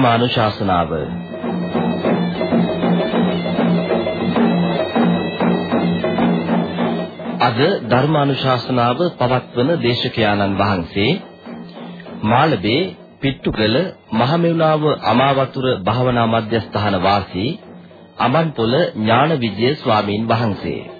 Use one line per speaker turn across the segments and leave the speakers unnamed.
ධර්මානුශාසනාව අද ධර්මානුශාසනාව පවත්වන දේශකයාණන් වහන්සේ මාළබේ පිට්ටුකල මහමෙවුනාව අමාවතුර භාවනා මධ්‍යස්ථාන වාසී අමන්පොළ ඥාන විජය ස්වාමීන් වහන්සේ.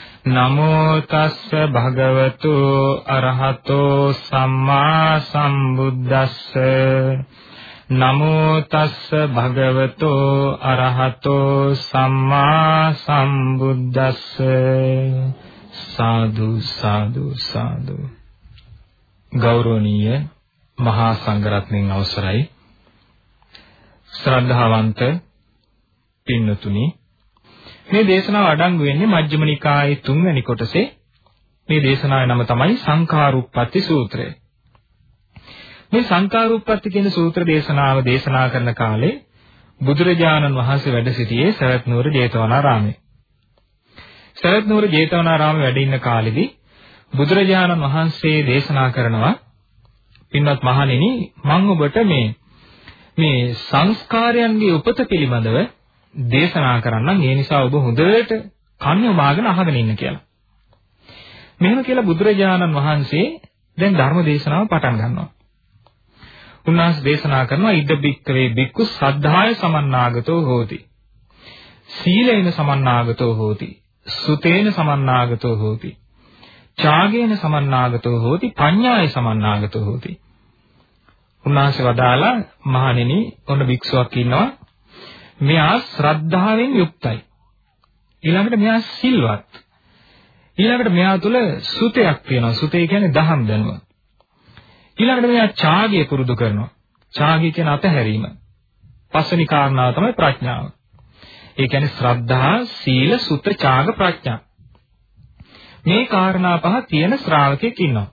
නමෝ තස්ස භගවතු අරහතෝ සම්මා සම්බුද්දස්ස. නමෝ තස්ස භගවතු අරහතෝ සම්මා සම්බුද්දස්ස. සාදු සාදු සාදු. ගෞරවනීය මහා සංඝරත්නයන් අවසරයි. ශ්‍රද්ධාවන්ත පින්නතුනි මේ දේශනාව අඩංගු වෙන්නේ මජ්ක්‍ධිම නිකායේ තුන්වැනි කොටසේ මේ දේශනාවේ නම තමයි සංඛාරුප්පත්ති සූත්‍රය. මේ සංඛාරුප්පත්ති කියන සූත්‍ර දේශනාව දේශනා කරන කාලේ බුදුරජාණන් වහන්සේ වැඩ සිටියේ සරත් නුවර ජේතවනාරාමයේ. සරත් නුවර ජේතවනාරාමයේ වැඩ ඉන්න කාලෙදී බුදුරජාණන් වහන්සේ දේශනා කරනවා පින්වත් මහණෙනි මම ඔබට මේ මේ සංස්කාරයන්ගේ උපත පිළිබඳව දේශනා කරන්නම් ඒ නිසා ඔබ හොඳට කන් යොමාගෙන අහගෙන ඉන්න කියලා. මෙහෙම කියලා බුදුරජාණන් වහන්සේ දැන් ධර්ම දේශනාව පටන් ගන්නවා. උන්වහන්සේ දේශනා කරනවා ඉද්ද බික්කවේ බික්කු සද්ධාය සමන්නාගතෝ හෝති. සීලේන සමන්නාගතෝ හෝති. සුතේන සමන්නාගතෝ හෝති. ඡාගේන සමන්නාගතෝ හෝති. පඤ්ඤාය සමන්නාගතෝ හෝති. උන්වහන්සේ වදාලා මහණෙනි ඔන්න භික්ෂුවක් ඉන්නවා මෙයා ශ්‍රද්ධාවෙන් යුක්තයි. ඊළඟට මෙයා සිල්වත්. ඊළඟට මෙයා තුල සුතයක් තියෙනවා. සුතේ කියන්නේ දහම් දැනුම. ඊළඟට මෙයා ඡාගය පුරුදු කරනවා. ඡාගය කියන අතහැරීම. පස්වෙනි කාරණාව තමයි ප්‍රඥාව. ඒ කියන්නේ ශ්‍රද්ධා, සීල, සුත, ඡාග, ප්‍රඥා. මේ කාරණා පහ තියෙන ශ්‍රාවකෙක් ඉන්නවා.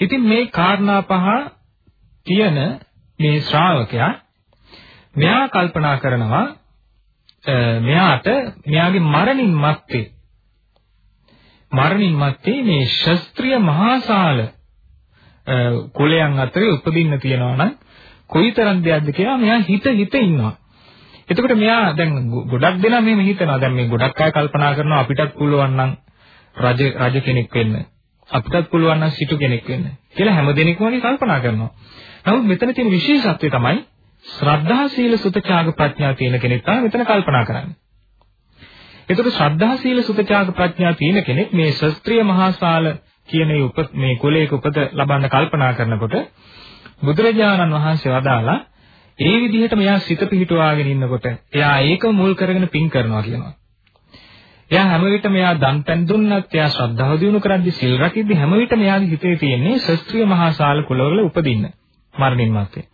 ඉතින් මේ කාරණා පහ තියෙන මේ ශ්‍රාවකයා මෙයා කල්පනා කරනවා මෙයාට මෙයාගේ මරණින් මත්තේ මරණින් මත්තේ මේ ශස්ත්‍රීය මහාසාල කුලයන් අතරේ උපදින්න තියනවා නම් කොයිතරම් දෙයක්ද කියලා මෙයා හිත හිත ඉන්නවා. එතකොට මෙයා දැන් ගොඩක් දෙනා මෙහෙම හිතනවා. දැන් මේ ගොඩක් අය කල්පනා කරනවා අපිටත් පුළුවන් නම් රජ රජ කෙනෙක් වෙන්න. අපිටත් පුළුවන් නම් සිටු කෙනෙක් වෙන්න. කියලා හැම දෙනෙක්ම වගේ කල්පනා කරනවා. නමුත් මෙතන තියෙන විශේෂත්වය තමයි ශ්‍රද්ධා සීල සුතචාග ප්‍රඥා තියෙන කෙනෙක් තමයි මෙතන කල්පනා කරන්නේ. එතකොට ශ්‍රද්ධා සීල සුතචාග ප්‍රඥා තියෙන කෙනෙක් මේ ශස්ත්‍රීය මහාසාල කියන මේ උප මේ කුලයක උපත ලබන්න කල්පනා කරනකොට බුදුරජාණන් වහන්සේ වදාලා ඒ විදිහට මෙයා සිත පිහිටුවාගෙන ඉන්නකොට එයා ඒකම මුල් කරගෙන පින් කරනවා කියනවා. එයා හැම විටම එයා දන් පෙන් දුන්නත් එයා ශ්‍රද්ධාව දිනු කරද්දි සිල් රකිද්දි හැම විටම එයාගේ හිතේ තියෙන්නේ ශස්ත්‍රීය මහාසාල කුලවල උපදින්න මරණින් මත්තේ.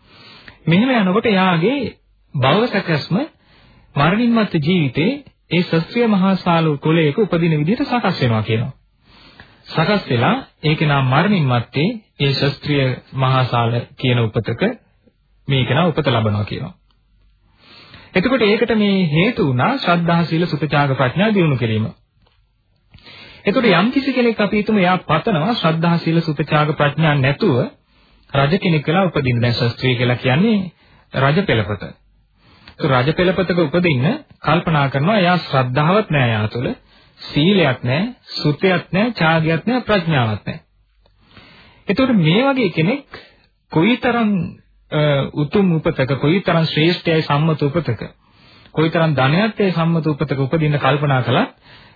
මෙහෙම යනකොට එයාගේ භව සැකස්ම මරණින් මත්තේ ජීවිතේ ඒ ශස්ත්‍රීය මහාසාල කුලයක උපදින විදිහට සකස් වෙනවා කියනවා. සකස් වෙලා ඒකේ නම් මරණින් මත්තේ ඒ ශස්ත්‍රීය මහාසාල කියන උපතක මේක නා උපත ලබනවා කියනවා. එතකොට ඒකට මේ හේතු වුණා ශ්‍රද්ධා සීල සුතචාග ප්‍රඥා දියුණු කිරීම. එතකොට යම් කිසි කෙනෙක් අපි හිතමු එයා පතනවා ශ්‍රද්ධා සීල සුතචාග ප්‍රඥා නැතුව රජ කෙනෙක් වෙලා උපදින්න. දැන් ශස්ත්‍රීය කියලා කියන්නේ රජ පෙළපත. ඒ රජ පෙළපතක උපදින්න කල්පනා කරනවා එයා ශ්‍රද්ධාවක් නැහැ යා තුළ. සීලයක් නැහැ, සුතයක් නැහැ, ඡාගයක් නැහැ, ප්‍රඥාවක් නැහැ. එතකොට මේ වගේ කෙනෙක් කොයිතරම් උතුම් උපතක කොයිතරම් ශ්‍රේෂ්ඨයි සම්මත උපතක කොයිතරම් ධනයත් ඒ සම්මත උපතක උපදින්න කල්පනා කළත්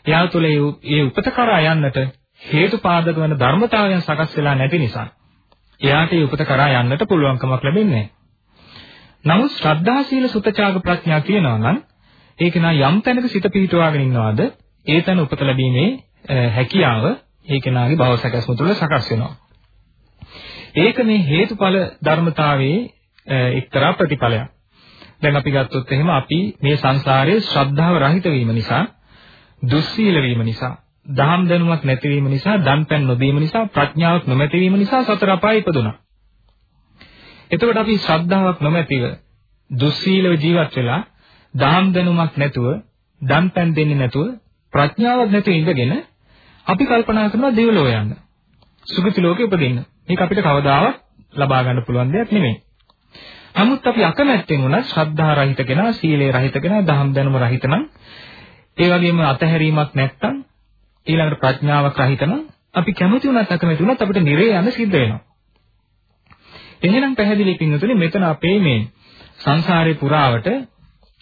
එයා තුළ ඒ උපත කරා යන්නට හේතුපාදක වන ධර්මතාවයන් සකස් වෙලා නැති නිසා එයාට ඒ උපත කරා යන්නට පුළුවන්කමක් ලැබෙන්නේ නමුත් ශ්‍රද්ධා සීල සුතචාග ප්‍රඥා කියනවා නම් ඒක නා යම් තැනක සිත පිහිටුවාගෙන ඉන්නවාද ඒ තැන උපත ලැබීමේ හැකියාව ඒ කෙනාගේ භව සැකස්ම තුළ සකස් වෙනවා. ඒක මේ හේතුඵල ධර්මතාවයේ එක්තරා ප්‍රතිඵලයක්. දැන් අපි ගත්තොත් එහෙම අපි මේ සංසාරයේ ශ්‍රද්ධාව රහිත වීම නිසා, දුස්සීල වීම නිසා, දහම් දැනුමක් නැතිවීම නිසා, දන්පැන් නොදීම නිසා, ප්‍රඥාවක් නොමැතිවීම නිසා සතර අපාය ඉපදුනා. එතකොට අපි ශ්‍රද්ධාවක් නොමැතිව දුස්සීලව ජීවත් වෙලා දහම් දැනුමක් නැතුව, දන්පැන් දෙන්නේ නැතුව, ප්‍රඥාවක් නැතුව ඉඳගෙන අපි කල්පනා කරනවා දෙව්ලොව යන්න. සුගති ලෝකෙ උපදින්න. මේක අපිට කවදාවත් ලබා ගන්න පුළුවන් දෙයක් නෙමෙයි. නමුත් අපි අකමැත්තෙන් උනත් ශ්‍රද්ධා රහිත කෙනා, සීලේ රහිත කෙනා, දහම් දැනුම රහිත නම්, ඒ වගේම අතහැරීමක් නැත්තම්, ඊළඟට ප්‍රඥාවක් රහිත නම්, අපි කැමති උනත් අකමැති උනත් අපිට නිරේ යන්න සිද්ධ වෙනවා. එහෙනම් පැහැදිලි පින්නතුනේ මෙතන අපේ මේ සංසාරේ පුරාවට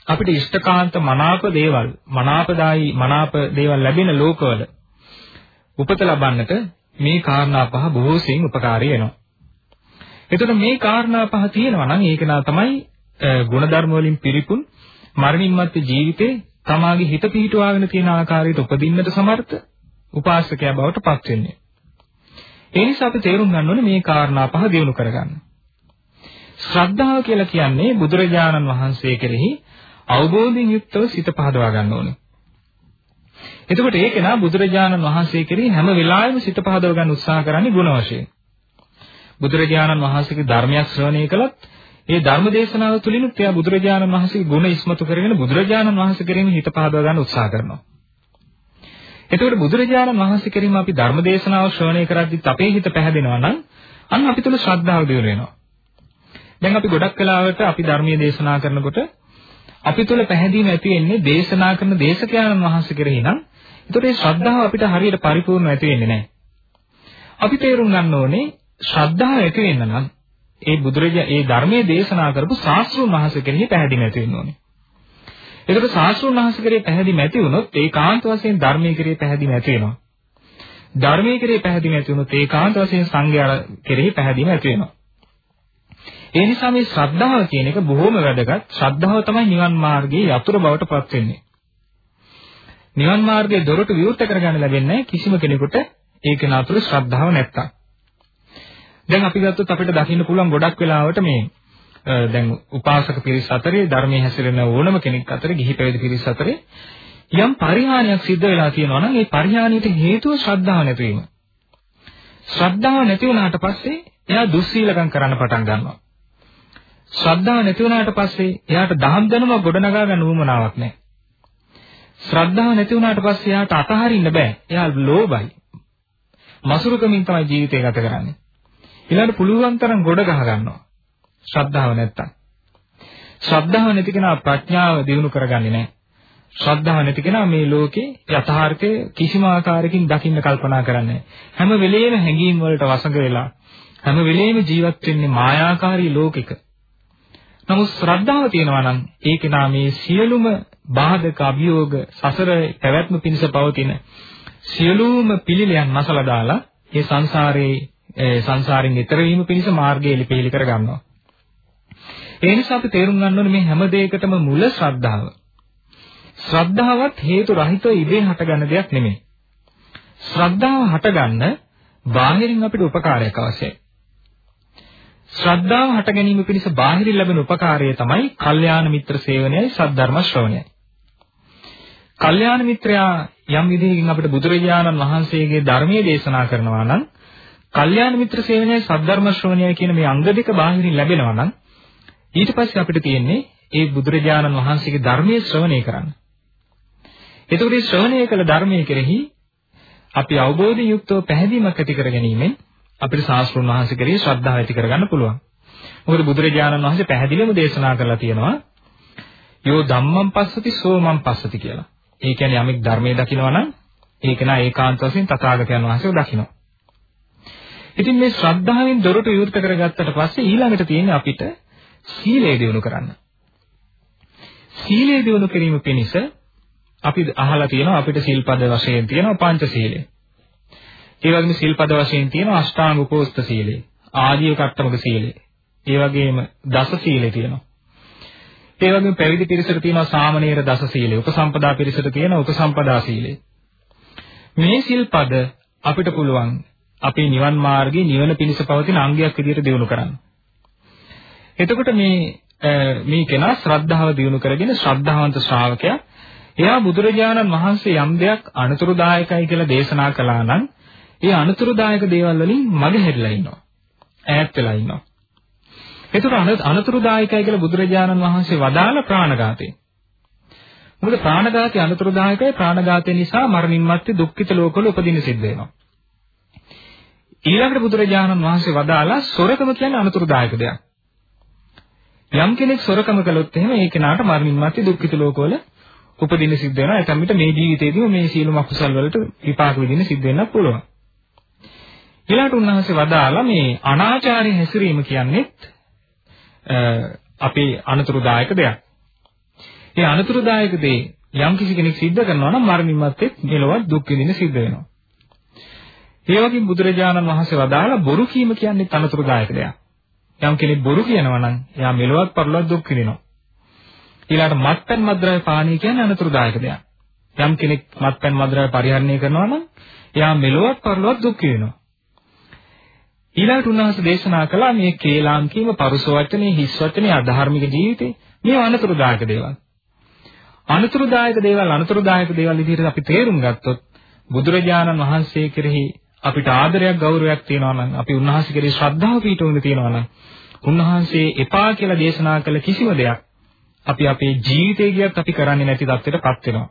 අපිට ඉෂ්ටකාන්ත මනාප දේවල්, මනාපදායි මනාප දේවල් ලැබෙන ලෝකවල උපත ලබන්නට මේ කාරණා පහ බොහෝ සෙයින් උපකාරී වෙනවා. එතකොට මේ කාරණා පහ තියෙනවා නම් ඒක නා තමයි ගුණධර්ම වලින් පිරිපුන් මරණින් මත්තේ ජීවිතේ තමාගේ හිත පිහිටුවාගෙන තියෙන ආකාරයට උපදින්නට සමර්ථ උපාසකයා බවට පත් වෙන්නේ. ඒ නිසා අපි තේරුම් ගන්න ඕනේ මේ කාරණා පහ දිනු කරගන්න. ශ්‍රද්ධාව කියලා කියන්නේ බුදුරජාණන් වහන්සේ කෙරෙහි අවබෝධයෙන් යුක්තව සිත පහදවා ගන්න ඕනේ. එතකොට ඒක නා බුදුරජාණන් වහන්සේ කෙරෙහි හැම වෙලාවෙම සිත පහදව ගන්න උත්සාහ කරන්නේ ගුණ වශයෙන්. බුදුරජාණන් වහන්සේගේ ධර්මයක් ශ්‍රවණය කළත් ඒ ධර්ම දේශනාව තුළිනුත් එයා බුදුරජාණන් වහන්සේගේ ගුණ ඉස්මතු කරගෙන බුදුරජාණන් වහන්සේ කෙරෙහිම හිත පහදව ගන්න උත්සාහ කරනවා. එතකොට බුදුරජාණන් වහන්සේ කෙරෙහිම අපි ධර්ම දේශනාව ශ්‍රවණය කරද්දිත් අපේ හිත පැහැදෙනවා නම් අන්න අපි තුල ශ්‍රද්ධාව දියුණු වෙනවා. දැන් අපි ගොඩක් වෙලාවට අපි ධර්මයේ දේශනා කරනකොට අපි තුල පැහැදීම ඇති වෙන්නේ දේශනා කරන දේශකයන්න් වහන්සේ කෙරෙහි නම් ඒතකොට මේ ශ්‍රද්ධාව අපිට හරියට පරිපූර්ණ ඇති වෙන්නේ නැහැ. අපි තේරුම් ගන්න ඕනේ ශ්‍රද්ධාව ඇති වෙන්න නම් ඒ බුදුරජා ඒ ධර්මයේ දේශනා කරපු ශාස්ත්‍රුන් වහන්සේ කෙරෙහි පැහැදිලි ඇති වෙන්න ඕනේ. ඒකට ශාස්ත්‍රුන් වහන්සේ කෙරෙහි පැහැදිලි ඇති වුණොත් ඒකාන්ත වශයෙන් ධර්මයේ කෙරෙහි පැහැදිලි ඇති වෙනවා. ධර්මයේ කෙරෙහි පැහැදිලි ඇති වුණොත් ඒකාන්ත වශයෙන් සංඝයා කෙරෙහි පැහැදිලි ඇති වෙනවා. ඒ නිසා මේ ශ්‍රද්ධාව කියන එක බොහොම වැදගත්. ශ්‍රද්ධාව තමයි නිවන් මාර්ගයේ යතුරු බවට පත් වෙන්නේ. නිවන් මාර්ගයේ දොරටු විවෘත කරගන්න ලැබෙන්නේ කිසිම කෙනෙකුට ඒක නාතුළු ශ්‍රද්ධාව නැත්තම්. දැන් අපි ගත්තොත් අපිට දකින්න පුළුවන් ගොඩක් වෙලාවට මේ දැන් උපාසක පිරිස් අතරේ ධර්මයේ හැසිරෙන ඕනම කෙනෙක් අතරේ ගිහි පැවිදි පිරිස් අතරේ යම් පරිහානියක් සිද්ධ වෙලා තියෙනවා නම් ඒ පරිහානියට හේතුව ශ්‍රද්ධාව නැතිවීම. ශ්‍රද්ධාව නැති වුණාට පස්සේ එයා දුස්සීලකම් කරන්න පටන් ගන්නවා. ශ්‍රද්ධාව නැති වුණාට පස්සේ එයාට දහම් දැනුම ගොඩනගා ගන්න උවමනාවක් නැහැ. ශ්‍රද්ධාව නැති වුණාට පස්සේ එයාට අතහරින්න බෑ. එයා ලෝභයි. මසුරුකමින් තමයි ජීවිතය ගත කරන්නේ. ඊළඟට පුළුවන් තරම් ගොඩ ගහ ගන්නවා. ශ්‍රද්ධාව නැත්තම්. ශ්‍රද්ධාව නැති කෙනා ප්‍රඥාව දියුණු කරගන්නේ නැහැ. ශ්‍රද්ධාව නැති කෙනා මේ ලෝකේ යථාර්ථය කිසිම ආකාරයකින් දකින්න කල්පනා කරන්නේ හැම වෙලෙම හැඟීම් වලට වසඟ වෙලා හැම වෙලෙම ජීවත් වෙන්නේ මායාකාරී ලෝකෙක. නමුත් ශ්‍රද්ධාව තියෙනවා නම් ඒ කෙනා මේ සියලුම බාධක අභියෝග සසර පැවැත්ම පිණිස පවතින සියලුම පිළිලයන් මසලා දාලා මේ සංසාරේ සංසාරෙන් ඈතර වීම පිණිස මාර්ගය එලිපෙලි කර ගන්නවා. ඒ නිසා අපි තේරුම් ගන්න ඕනේ මේ හැම දෙයකටම මුල ශ්‍රද්ධාව. ශ්‍රද්ධාවත් හේතු රහිතව ඉබේ හටගන්න දෙයක් නෙමෙයි. ශ්‍රද්ධාව හටගන්න බාහිරින් අපිට උපකාරයක් අවශ්‍යයි. ශ්‍රද්ධාව හට ගැනීම පිණිස බාහිරින් ලැබෙන උපකාරය තමයි කල්යාණ මිත්‍ර සේවනයයි සද්ධර්ම ශ්‍රවණයයි. කල්යාණ මිත්‍රයා යම් විදිහකින් අපිට බුදුරජාණන් වහන්සේගේ ධර්මයේ දේශනා කරනවා නම් කල්යාණ මිත්‍ර සේවනයයි සද්ධර්ම ශ්‍රවණයයි කියන මේ අංග දෙක බාහිරින් ලැබෙනවා නම් ඊට පස්සේ අපිට තියෙන්නේ ඒ බුදුරජාණන් වහන්සේගේ ධර්මයේ ශ්‍රවණය කරන්න. එතකොට මේ ශ්‍රවණය කළ ධර්මයේ කෙරෙහි අපි අවබෝධයෙන් යුක්තව පැහැදීමක් ඇති කර ගැනීමෙන් අපිට ශාස්ත්‍රුන් වහන්සේ කෙරෙහි ශ්‍රද්ධාව ඇති කරගන්න පුළුවන්. මොකද බුදුරජාණන් වහන්සේ පැහැදිලිවම දේශනා කරලා තියෙනවා යෝ ධම්මං පස්සති සෝමං පස්සති කියලා. ඒ කියන්නේ යමෙක් ධර්මයේ දකිනවා නම් ඒක නා ඒකාන්ත වශයෙන් තථාගතයන් වහන්සේව දකිනවා. ඉතින් මේ ශ්‍රද්ධාවෙන් දොරටු විවෘත කරගත්තට පස්සේ ඊළඟට තියෙන්නේ අපිට සීලය දිනු කරන්න. සීලය දිනු කිරීම පිණිස අපි අහලා තියෙනවා අපිට සිල්පද වශයෙන් තියෙනවා පංචශීලය. ඒ වගේම සිල්පද වශයෙන් තියෙනවා අෂ්ටාංග උපෝස්ත සීලය, ආජීව කට්ටමක සීලය. ඒ වගේම දස සීලය තියෙනවා. ඒ වගේම පැවිදි පිරිසට තියෙනවා සාමණේර දස සීලය, උපසම්පදා පිරිසට තියෙනවා උපසම්පදා සීලය. මේ සිල්පද අපිට පුළුවන් අපේ නිවන් මාර්ගයේ නිවන පිණිස පවතින අංගයක් විදිහට දිනු කරන්න. එතකොට මේ මේ කෙනා ශ්‍රද්ධාව දිනු කරගෙන ශ්‍රද්ධාවන්ත ශ්‍රාවකයා එයා බුදුරජාණන් වහන්සේ යම් දෙයක් අනුතුරුදායකයි කියලා දේශනා කළා නම් ඒ අනුතුරුදායක දේවල් වලින් මගහැරිලා ඉන්නවා. ඈත් වෙලා ඉන්නවා. එතකොට අනුතුරුදායකයි කියලා බුදුරජාණන් වහන්සේ වදාළ ප්‍රාණඝාතය. මොකද ප්‍රාණඝාතය අනුතුරුදායකයි ප්‍රාණඝාතය නිසා මරණින් මත්තේ දුක්ඛිත ලෝකවල උපදින්න සිද්ධ වෙනවා. ඊළඟට බුදුරජාණන් වහන්සේ වදාලා සොරකම කියන්නේ අනුතුරුදායක දෙයක්. යම් කෙනෙක් සොරකම කළොත් එහෙම ඒ කෙනාට මරණින් මත්තේ දුක්ඛිත ලෝකවල උපදින්න සිද්ධ වෙනවා. එතන මිට මේ ජීවිතේදීම මේ සීලම අකුසල් වලට විපාක විඳින්න සිද්ධ වෙන්න පුළුවන්. ඊළඟට උන්වහන්සේ වදාලා මේ අනාචාරය හැසිරීම කියන්නේ අපේ අනතුරුදායක දෙයක්. ඒ අනතුරුදායක දේ යම් කිසි කෙනෙක් සිද්ධ කරනවා නම් මරණින් මත්තේ මෙලොවත් දුක් විඳින්න සිද්ධ වෙනවා. ඒ වගේම බුදුරජාණන් වහන්සේ වදාලා බොරු කීම කියන්නේ අනතුරුදායක දෙයක්. යම් කෙනෙක් බොරු කියනවා නම් එයා මෙලොවත් පරලොවත් දුක් විඳිනවා. ඊළඟට මත්පැන් මද්ද්‍රව්‍ය පානීය කියන්නේ අනතුරුදායක දෙයක්. යම් කෙනෙක් මත්පැන් මද්ද්‍රව්‍ය පරිහරණය කරනවා නම් එයා මෙලොවත් පරලොවත් දුක් විඳිනවා. ඊළඟට උන්වහන්සේ දේශනා කළා මේ කේලාම් කීම පරුස වචනේ හිස් වචනේ අධාර්මික ජීවිතේ මේ අනතුරුදායක දේවල්. අනතුරුදායක දේවල් අනතුරුදායක දේවල් විදිහට අපි තේරුම් ගත්තොත් බුදුරජාණන් වහන්සේ කෙරෙහි අපිට ආදරයක් ගෞරවයක් තියෙනවා නම් අපි උන්වහන්සේ කෙරෙහි ශ්‍රද්ධාව පිටවෙන්න තියෙනවා නම් උන්වහන්සේ එපා කියලා දේශනා කළ කිසිම දෙයක් අපි අපේ ජීවිතේ ගියත් අපි කරන්නේ නැති තත්ත්වයටපත් වෙනවා.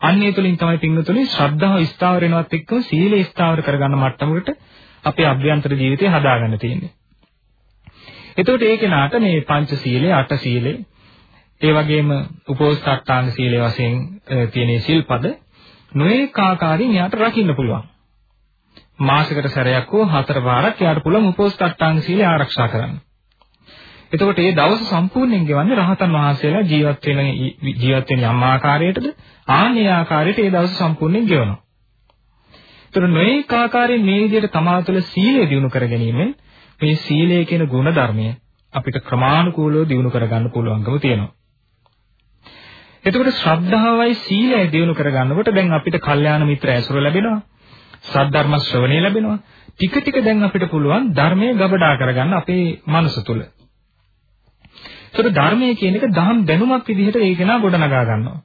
අන්නේ තුලින් තමයි පින්වතුනි ශ්‍රද්ධාව ස්ථාවර වෙනවත් එක්කම සීලය ස්ථාවර කරගන්න මට්ටමකට අපේ අභ්‍යන්තර ජීවිතය හදාගන්න තියෙන්නේ. එතකොට ඒ කෙනාට මේ පංච සීලය, අට සීලය, ඒ වගේම උපෝසථාට්ටාංග සීලය වශයෙන් තියෙන සිල්පද නොඑක ආකාරයෙන් යාට රකින්න පුළුවන්. මාසයකට සැරයක් හෝ හතර පාරක් යාට පුළුවන් උපෝසථාට්ටාංග සීලය ආරක්ෂා කරන්න. එතකොට මේ දවස සම්පූර්ණයෙන් ගෙවන්නේ රහතන් වහන්සේලා ජීවත් වෙන ජීවත් වෙන යම් ආකාරයකටද ආන්නේ ආකාරයට මේ දවස සම්පූර්ණයෙන් ගෙවනවා. ඒතර නොඑක ආකාරයෙන් මේ විදිහට තමා තුළ සීලය දිනු කර ගැනීමෙන් මේ සීලය කියන ගුණ ධර්මය අපිට ක්‍රමානුකූලව දිනු කරගන්න පුළුවන්කම තියෙනවා. එතකොට ශ්‍රද්ධාවයි සීලය දිනු කරගන්නකොට දැන් අපිට කල්යාණ මිත්‍ර ඇසුර ලැබෙනවා. සද්ධර්ම ශ්‍රවණය ලැබෙනවා. ටික ටික දැන් අපිට පුළුවන් ධර්මයේ ගබඩා කරගන්න අපේ මනස තුල. ඒතර ධර්මයේ කියන එක දහම් දැනුමක් විදිහට ඒක නා ගොඩනගා ගන්නවා.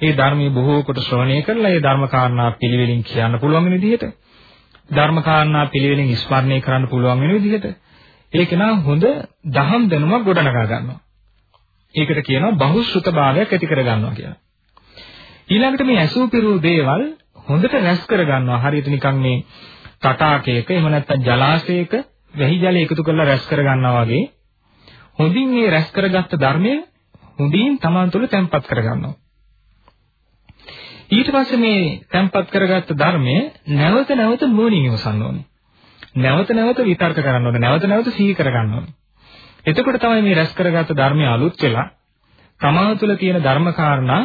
ඒ ධර්මයේ බොහෝ කොට ශ්‍රවණය කරලා ඒ ධර්ම කාරණා පිළිවෙලින් කියන්න පුළුවන් වෙන විදිහට ධර්ම කාරණා පිළිවෙලින් ස්මරණය කරන්න පුළුවන් වෙන විදිහට ඒක නා හොඳ දහම් දැනුමක් ගොඩනගා ගන්නවා. ඒකට කියනවා බහුශෘත භාවයක් ඇති කර ගන්නවා කියලා. ඊළඟට මේ ඇසූ පිරූ දේවල් හොඳට රැස් කර ගන්නවා. හරියට නිකන් මේ තටාකයක එහෙම නැත්නම් ජලාශයක වැහි ජලය එකතු කරලා රැස් කර ගන්නවා වගේ හොඳින් මේ රැස් කරගත්ත ධර්මය හොඳින් තමන් තුළ තැම්පත් කර ගන්නවා. ඊට පස්සේ මේ තැම්පත් කරගත්ත ධර්මය නැවත නැවත නුවණින් විමසන්න ඕනේ. නැවත නැවත විතර්ක කරන්න ඕනේ. නැවත නැවත සිහි කරගන්න ඕනේ. එතකොට තමයි මේ රැස් කරගත්ත ධර්මය අලුත් වෙලා තමා තුළ තියෙන ධර්ම කාරණා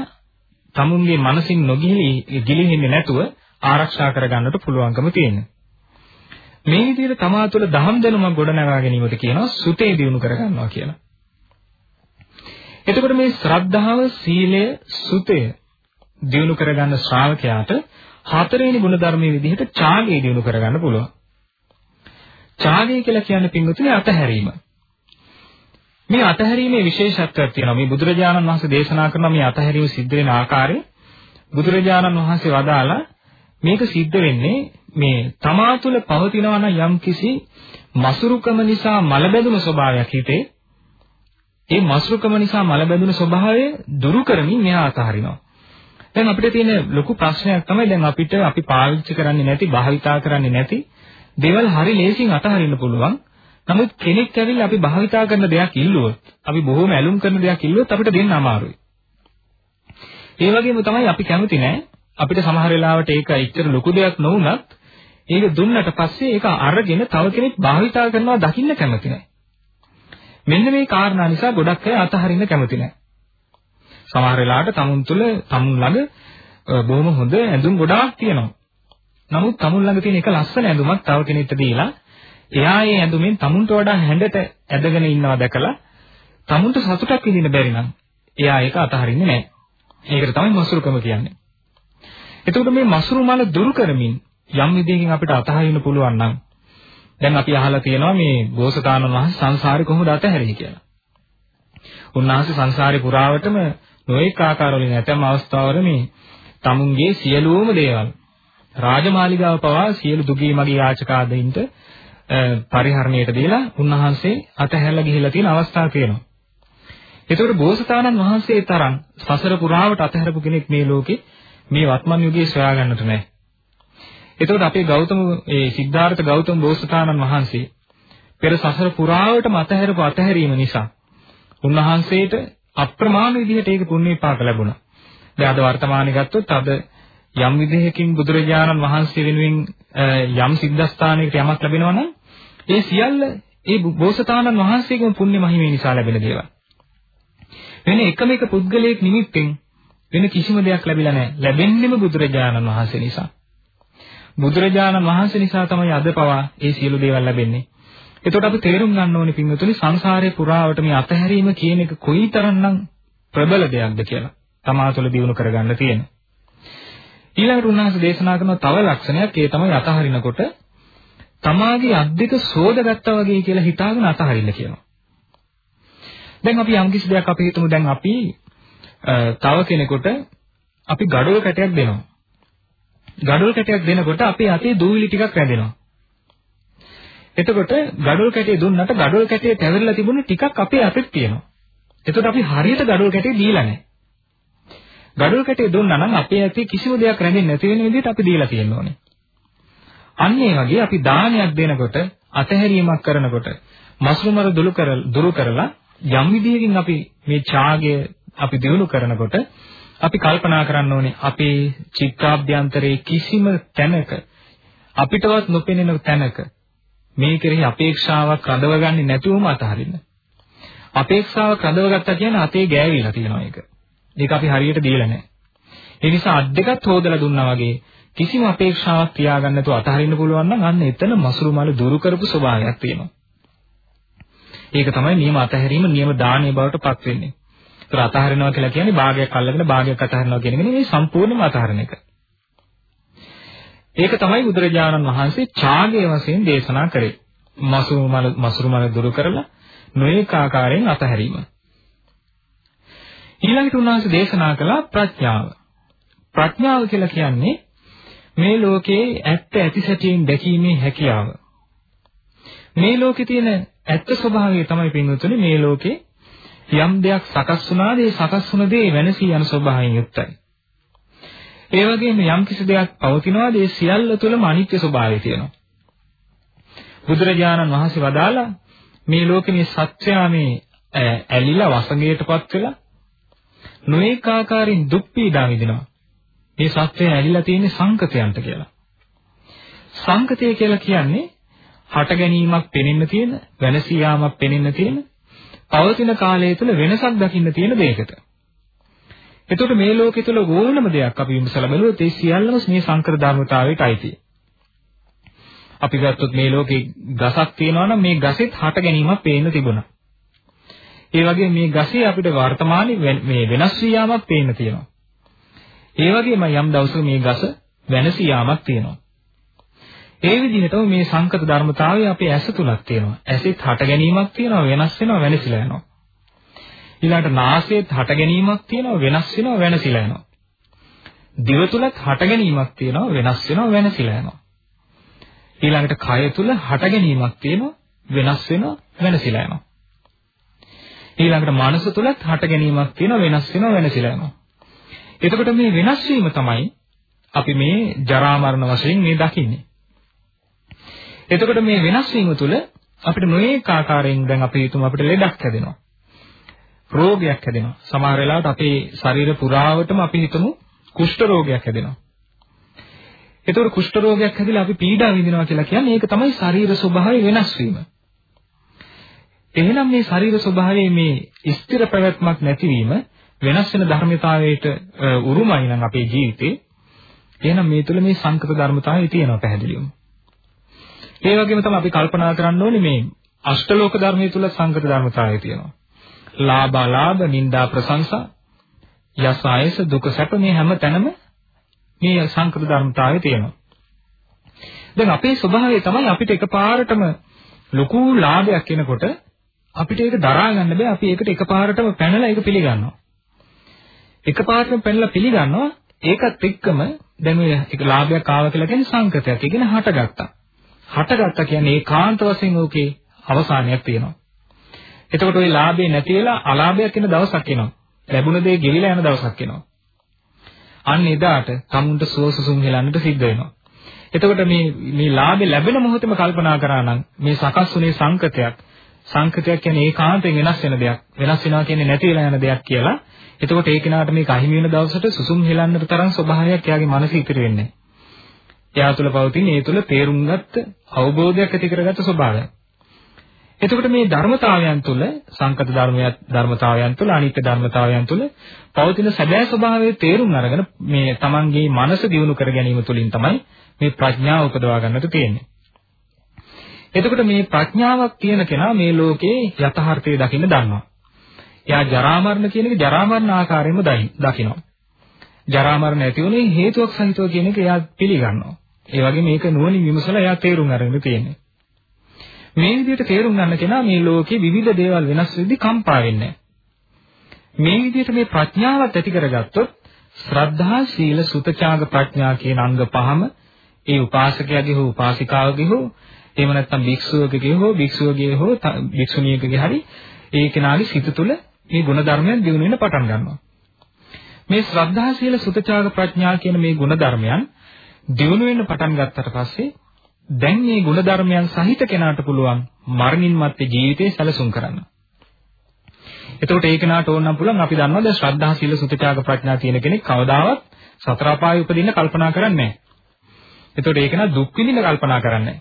තමුන්ගේ මනසින් නොගිලි ගිලිහෙන්නේ නැතුව ආරක්ෂා කරගන්නට පුළුවන්කම තියෙනවා. මේ විදිහට තමා තුළ දහම් දැනුමක් ගොඩනගා ගැනීමට කියනවා සුතේ දිනු කරගන්නවා කියලා. එතකොට මේ ශ්‍රද්ධාව, සීලය, සුතය දිනු කරගන්න ශ්‍රාවකයාට හතරවෙනි ගුණධර්මයේ විදිහට ඡාගය දිනු කරගන්න පුළුවන්. ඡාගය කියලා කියන්නේ පින්වතුනි අතහැරීම. මේ අතහැරීමේ විශේෂත්වයක් තියෙනවා. මේ බුදුරජාණන් වහන්සේ දේශනා කරන මේ අතහැරීම සිද්ධ වෙන ආකාරය බුදුරජාණන් වහන්සේ වදාලා මේක සිද්ධ වෙන්නේ මේ තමා තුළ පවතිනවා නම් යම්කිසි මසුරුකම නිසා මලබැඳුන ස්වභාවයක් හිතේ ඒ මසුරුකම නිසා මලබැඳුන ස්වභාවය දුරු කරමින් මෙහා අතහරිනවා. දැන් අපිට තියෙන ලොකු ප්‍රශ්නයක් තමයි දැන් අපිට අපි පාවිච්චි කරන්නේ නැති, භාවිතා කරන්නේ නැති දේවල් හරි ලේසියෙන් අතහරින්න පුළුවන්. නමුත් කෙනෙක් ඇවිල්ලා අපි භාවිතා කරන දෙයක් ඉල්ලුවොත්, අපි බොහොම ඇලුම් කරන දෙයක් ඉල්ලුවොත් අපිට දෙන්න අමාරුයි. ඒ වගේම තමයි අපි කැමති නෑ අපිට සමහර වෙලාවට ඒක එච්චර ලොකු දෙයක් නොවුනත් ඒක දුන්නට පස්සේ ඒක අරගෙන තව කෙනෙක් භාවිතා කරනවා දකින්න කැමති නෑ. මෙන්න මේ කාරණා නිසා ගොඩක් අය අතහරින්න කැමති නෑ. සමහර වෙලාවට tamun තුල tamun ළඟ බොහොම හොඳ ඇඳුම් ගොඩාක් තියෙනවා. නමුත් tamun ළඟ තියෙන එක ලස්සන ඇඳුමක් තව කෙනෙක්ට දීලා එයා ඒ ඇඳුමෙන් tamunට වඩා හැඬට ඇදගෙන ඉන්නවා දැකලා tamunට සතුටක් විඳින්න බැරි නම් එයා ඒක අතහරින්නේ නැහැ. ඒකට තමයි මසුරුකම කියන්නේ. එතකොට මේ මසුරු මල දුරු කරමින් යම් විදිහකින් අපිට අතහරින්න පුළුවන් නම් දැන් අපි අහලා තියෙනවා මේ බෝසතාණන් වහන්සේ සංසාරේ කොහොමද අතහැරෙන්නේ කියලා. උන්වහන්සේ සංසාරේ පුරාවටම නොඑක ආකාරවලින් ඇතැම් අවස්ථාවල මේ තමුන්ගේ සියලුම දේවල් රාජමාලිගාව පවා සියලු දුගී මගේ යාචකාදීන්ට පරිහරණයට දීලා උන්වහන්සේ අතහැරලා ගිහිලා තියෙන අවස්ථා තියෙනවා. ඒතකොට බෝසතාණන් වහන්සේ තරම් සසර පුරාවට අතහැරපු කෙනෙක් මේ ලෝකේ මේ වත්මන් යුගයේ සොයා ගන්නට නැහැ. එතකොට අපේ ගෞතම ඒ සිද්ධාර්ථ ගෞතම බෝසතාණන් වහන්සේ පෙර සසර පුරාවටම අතහැරපු අතහැරීම නිසා උන්වහන්සේට අප්‍රමාණ විදිහට ඒක පුණ්‍ය විපාක ලැබුණා. දැන් අද වර්තමානයේ ගත්තොත් අද යම් විදිහකින් බුදුරජාණන් වහන්සේ වෙනුවෙන් යම් සිද්ධාස්ථානයකට යමක් ලැබෙනවා නම් ඒ සියල්ල ඒ බෝසතාණන් වහන්සේගේම පුණ්‍ය මහිමේ නිසා ලැබෙන දේවල්. වෙන එකම එක පුද්ගලයෙක් නිමිත්තෙන් වෙන කිසිම දෙයක් ලැබිලා නැහැ. ලැබෙන්නේම බුදුරජාණන් වහන්සේ නිසා. බුදුරජාණන් වහන්සේ නිසා තමයි අද පවා ඒ සියලු දේවල් ලැබෙන්නේ. එතකොට අපි තේරුම් ගන්න ඕනේ පින්වතුනි සංසාරේ පුරාවට මේ අතහැරීම කියන එක කොයිතරම්නම් ප්‍රබල දෙයක්ද කියලා. තමා තුළ දිනු කරගන්න තියෙන. ඊළඟට උන්වහන්සේ දේශනා කරන තව ලක්ෂණයක් ඒ තමයි අතහරිනකොට තමාගේ අත් දෙක සෝදගත්තා වගේ කියලා හිතාගෙන අතහරින්න කියනවා. දැන් අපි යම් කිසි දෙයක් අපි හිතමු දැන් අපි තව කෙනෙකුට අපි gadol කැටයක් දෙනවා. gadol කැටයක් දෙනකොට අපේ අතේ දූවිලි ටිකක් රැඳෙනවා. එතකොට gadol කැටේ දුන්නට gadol කැටේ තැවිරලා තිබුණ ටිකක් අපේ අතේ තියෙනවා. එතකොට අපි හරියට gadol කැටේ දීලා නැහැ. gadol කැටේ දුන්නා නම් අපේ අතේ කිසිම දෙයක් රැඳෙන්නේ නැති වෙන විදිහට අපි දීලා තියෙන්න ඕනේ. අන්න ඒ වගේ අපි දානයක් දෙනකොට අතහැරීමක් කරනකොට මස්රුමර දුරු කරලා යම් විදියකින් අපි මේ ඡාගය අපි දිනු කරනකොට අපි කල්පනා කරන්න ඕනේ අපේ චිත්තාභ්‍යන්තරයේ කිසිම තැනක අපිටවත් නොපෙනෙන තැනක මේ කෙරෙහි අපේක්ෂාවක් රඳවගන්නේ නැතුවම අතහරින්න. අපේක්ෂාවක් රඳවගත්තා කියන්නේ අතේ ගෑවිලා තියෙනවා ඒක. ඒක අපි හරියට දීලා නැහැ. ඒ නිසා අත් දෙකත් හොදලා දුන්නා වගේ කිසිම අපේක්ෂාවක් තියාගන්න නැතුව අතහරින්න පුළුවන් නම් අන්න එතන මසුරු මල දුරු කරපු ස්වභාවයක් තියෙනවා. ඒක තමයි නියම අතහැරීම නියම දානීය බවට පත් වෙන්නේ. ඒතර අතහරිනවා කියලා කියන්නේ භාගයක් අල්ලගෙන භාගයක් අතහරිනවා කියන එක නෙවෙයි සම්පූර්ණයෙන්ම අතහරින එක. ඒක තමයි බුදුරජාණන් වහන්සේ ඡාගයේ වශයෙන් දේශනා කරේ. මසුරු මල මසුරු මල දුරු කරලා නොඑක ආකාරයෙන් අතහැරීම. ඊළඟට උන්වහන්සේ දේශනා කළා ප්‍රඥාව. ප්‍රඥාව කියලා කියන්නේ මේ ලෝකයේ ඇත්ත ඇති සැටියෙන් දැකීමේ හැකියාව. මේ ලෝකේ තියෙන ඇත්ත ස්වභාවය තමයි පින්වතුනි මේ ලෝකේ යම් දෙයක් සකස් වුණාද ඒ සකස් වුණ දේ වෙනසී යන ස්වභාවයෙන් යුක්තයි. ඒ වගේම යම් කිසි දෙයක් පවතිනවාද ඒ සියල්ල තුළම අනිත්‍ය ස්වභාවය තියෙනවා. බුදුරජාණන් වහන්සේ වදාලා මේ ලෝකේ මේ සත්‍යය මේ ඇලිලා වසඟයටපත් වෙලා නොඑක ආකාරයෙන් දුක් පීඩා විඳිනවා. මේ සත්‍යය ඇලිලා තියෙන්නේ සංකතයන්ට කියලා. සංකතය කියලා කියන්නේ හට ගැනීමක් පෙනෙන්න තියෙන, වෙනසී යාමක් පෙනෙන්න තියෙන, පවතින කාලය තුළ වෙනසක් දකින්න තියෙන දෙයකට. එතකොට මේ ලෝකෙ තුල ඕනම දෙයක් අපි විමසලා බලුවොත් ඒ සියල්ලම මේ සංකර ධර්මතාවයට අයිතියි. අපි ගත්තොත් මේ ලෝකේ ගසක් තියෙනවා නම් මේ ගසෙත් හට ගැනීමක් පේන්න තිබුණා. ඒ වගේ මේ ගසේ අපිට වර්තමානයේ මේ වෙනස් වීමක් පේන්න තියෙනවා. ඒ වගේම යම් දවසක මේ ගස වෙනස් යාමක් තියෙනවා. ඒ විදිහටම මේ සංකත ධර්මතාවය අපේ ඇස තුලක් තියෙනවා. ඇසෙත් හට ගැනීමක් තියෙනවා වෙනස් වෙනවා වෙනසිලා යනවා. ඊළඟට නාසයේත් හට ගැනීමක් තියෙනවා වෙනස් වෙනවා වෙනසිලා යනවා. දිව තුලත් හට ගැනීමක් තියෙනවා වෙනස් වෙනවා වෙනසිලා යනවා. ඊළඟට කය තුල හට ගැනීමක් තියෙනවා වෙනස් වෙනවා වෙනසිලා යනවා. ඊළඟට මනස තුලත් හට ගැනීමක් තියෙනවා වෙනස් වෙනවා වෙනසිලා යනවා. එතකොට මේ වෙනස් වීම තමයි අපි මේ ජරා මරණ වශයෙන් මේ දකින්නේ. එතකොට මේ වෙනස් වීම තුළ අපිට නොඒක ආකාරයෙන් දැන් අපි හිතමු අපිට ලෙඩක් හැදෙනවා. රෝගයක් හැදෙනවා. සමහර වෙලාවට අපේ ශරීර පුරාවටම අපි හිතමු කුෂ්ඨ රෝගයක් හැදෙනවා. එතකොට කුෂ්ඨ රෝගයක් හැදිලා අපි පීඩා විඳිනවා කියලා කියන්නේ ඒක තමයි ශරීර ස්වභාවය වෙනස් වීම. එහෙනම් මේ ශරීර ස්වභාවයේ මේ ස්ථිර පැවැත්මක් නැතිවීම වෙනස් වෙන ධර්මතාවයට උරුමයි නම් අපේ ජීවිතේ එහෙනම් මේ තුල මේ සංකත ධර්මතාවය තියෙනවා පැහැදිලිවම. ඒ වගේම තමයි අපි කල්පනා කරන්න ඕනේ මේ අෂ්ටලෝක ධර්මයේ තුල සංකත ධර්මතාවය තියෙනවා. ලාභ ලාභ නිന്ദා ප්‍රශංසා යස ආයස දුක සැප මේ හැම තැනම මේ සංකත ධර්මතාවය තියෙනවා. දැන් අපේ ස්වභාවය තමයි අපිට එකපාරටම ලොකු ලාභයක් එනකොට අපිට ඒක දරා ගන්න බෑ අපි ඒකට එකපාරටම පැනලා ඒක පිළිගන්නවා. එකපාරටම පැනලා පිළිගන්නවා ඒකත් එක්කම දැන් ඔය එක ලාභයක් ආවා කියලා කියන්නේ සංකතයක්. ඒ කියන්නේ හටගත්තා. හටගත්තා කියන්නේ ඒකාන්ත වශයෙන් ඕකේ අවසානයක් තියෙනවා. එතකොට ওই ලාභේ නැති වෙලා අලාභයක් එන දවසක් එනවා. ලැබුණ දේ ගෙවිලා යන දවසක් එනවා. අන්න එදාට තමුන්ට සුවසුසුම් හෙලන්නට සිද්ධ වෙනවා. එතකොට මේ මේ ලාභේ ලැබෙන මොහොතේම කල්පනා කරා නම් මේ සකස් වුනේ සංකතයක්. සංකතයක් කියන්නේ ඒකාන්තයෙන් වෙනස් වෙන දෙයක්. වෙනස් වෙනවා කියන්නේ නැති වෙලා යන දෙයක් කියලා. එතකොට ඒ කෙනාට මේක අහිමි වෙන දවසට සුසුම් හෙලන්නට තරම් ස්වභාවයක් එයාගේ මනසේ ඉතිරි වෙන්නේ එයා තුළ පවතින ඒ තුළ තේරුම් ගත්ත අවබෝධයක් ඇති කරගත්ත ස්වභාවයක්. එතකොට මේ ධර්මතාවයන් තුළ සංකත ධර්මයක් ධර්මතාවයන් තුළ අනිත්‍ය ධර්මතාවයන් තුළ පවතින සැබෑ ස්වභාවය තේරුම් අරගෙන මේ තමන්ගේ මනස දියුණු කර ගැනීම තුළින් තමයි මේ ප්‍රඥාව උපදවා ගන්නට තියෙන්නේ. එතකොට මේ ප්‍රඥාවක් තියෙන කෙනා මේ ලෝකේ යථාර්ථය දකින්න දන්නවා. එයා ජරා මරණ කියන එක ජරා මරණ ආකාරයෙන්ම දකිනවා. ජරා මරණ ඇති වුණේ හේතුවක් සහිතව කියන එක එයා පිළිගන්නවා. ඒ වගේ මේක නුවණින් විමසලා එයා තේරුම් අරගෙන තියෙන්නේ. මේ විදිහට තේරුම් ගන්න කෙනා මේ ලෝකේ විවිධ දේවල් වෙනස් වෙද්දි කම්පා වෙන්නේ මේ විදිහට මේ ප්‍රඥාවත් ඇති කරගත්තොත් ශ්‍රද්ධා, සීල, සුතචාග ප්‍රඥා කියන අංග පහම ඒ උපාසකයාගේ හෝ උපාසිකාවගේ හෝ එහෙම නැත්නම් භික්ෂුවකගේ හෝ භික්ෂුවගේ හෝ භික්ෂුණියකගේ හරි ඒ කෙනාගේ සිත තුළ මේ ගුණ ධර්මයන් දිනු වෙන පටන් ගන්නවා. මේ ශ්‍රද්ධා සීල සුතචාග ප්‍රඥා කියන මේ ගුණ ධර්මයන් දිනු වෙන්න පටන් ගත්තට පස්සේ දැන් මේ ගුණ ධර්මයන් සහිත කෙනාට පුළුවන් මරණින් මත්තේ ජීවිතේ සැලසුම් කරන්න. එතකොට ඒ කෙනාට ඕන නම් පුළුවන් අපි දන්නවද ශ්‍රද්ධා සීල සුතචාග ප්‍රඥා තියෙන කෙනෙක් කවදාවත් සතර අපායේ උපදින්න කල්පනා කරන්නේ නැහැ. එතකොට ඒක නා දුක් විඳින්න කල්පනා කරන්නේ.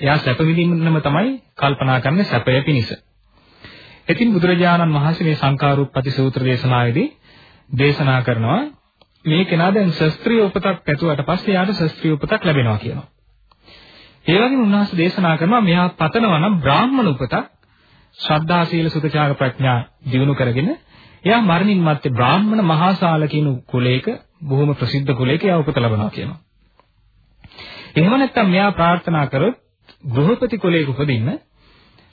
එයා සැප විඳින්නම තමයි කල්පනා කරන්නේ සැපය පිණිස. ඉතින් බුදුරජාණන් වහන්සේ මේ සංකාරූපපති සූත්‍ර දේශනාවේදී දේශනා කරනවා මේ කෙනා දැන් ශස්ත්‍රීය උපතක් පැතුවට පස්සේ යාට ශස්ත්‍රීය උපතක් ලැබෙනවා කියනවා. ඒ වගේම උන්වහන්සේ දේශනා කරනවා මෙයා පතනවා නම් බ්‍රාහ්මණ උපතක් ශ්‍රද්ධා සීල සුතචාර ප්‍රඥා දිනු කරගෙන එයා මරණින් මත්තේ බ්‍රාහ්මණ මහාසාල කියන කුලයක බොහොම ප්‍රසිද්ධ කුලයක එයා උපත ලබනවා කියනවා. එහෙම නැත්නම් මෙයා ප්‍රාර්ථනා කරොත් ගෘහපති කුලයක උපදින්න